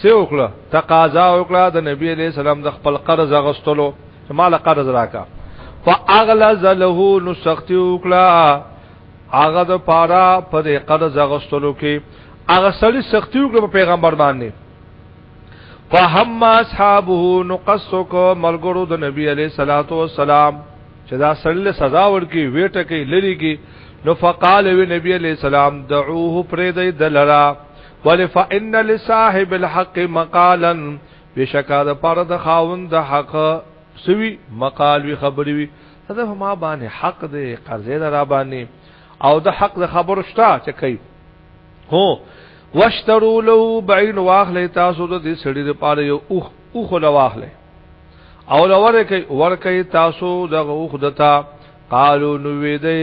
سه وکړه تقاضا وکړه د نبی علی سلام د خپل قرض غستلو مال قرض راکا فاغلظ له نو سختی وکړه هغه د پارا په دې قرض غستلو کې هغه سړي سختی وکړه په پیغمبر باندې فهم اصحابه نقصک ملګرو د نبی علی صلاتو والسلام چې دا سړي له سزا ورکی ویټه کې لری کې نو فقال وی نبی علی سلام دعوه پرې دې دلرا ولی فإن لصاحب الحق مقالا بشکا د پر د خاوند د حق سوی مقال وی خبري وی دا ما باندې حق دی قرضې را باندې او د حق د خبر شتا چې کوي هو واشترو له بعین واخلې تاسو د دې سړي د پاره یو اوخ اوخ له واخلې او لور کوي ور کوي تاسو د اوخ دتا قالو نو وی دی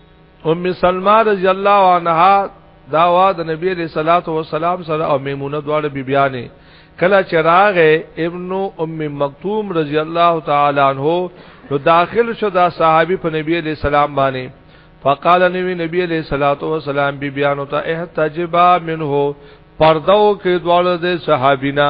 ام سلمہ رضی الله عنها دا وا د نبی علیہ الصلوۃ والسلام سره او میمونه دواړه بیبیانې کله چې راغې ابن ام مکتوم رضی الله تعالی عنہ نو داخل شو دا صحابي په نبی علیہ السلام باندې فقال نبی نبی علیہ الصلوۃ والسلام بیبیانو ته احتجبا منه پردو کې دواړه د صحابینا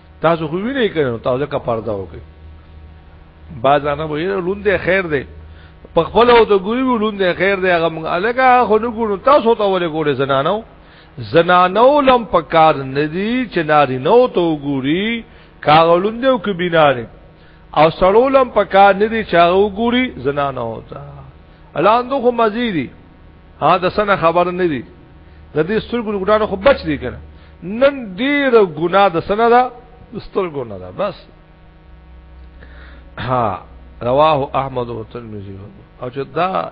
تاسو خو وینئ کنه تاسو ځکه پرده وکړئ باز نه وایي لوند خیر دی په خپل او د ګوري لوند خیر دی هغه موږ الګه خو نه ګورو تاسو ته ولې ګورې زنانو زنانو لم پکار ندی چې ناری نو تو ګوري کاغلوند او کبیناره او سړولم پکار ندی چې هغه ګوري زنانو ته الاندو خو مزيدي ها د سنه خبر نه دي د دې سترګو ګډانو خو بچ دي کنه نن ډیر ګناه د سنه ده سترګو نه ده بس ها رواه احمد او ترمذی او چې دا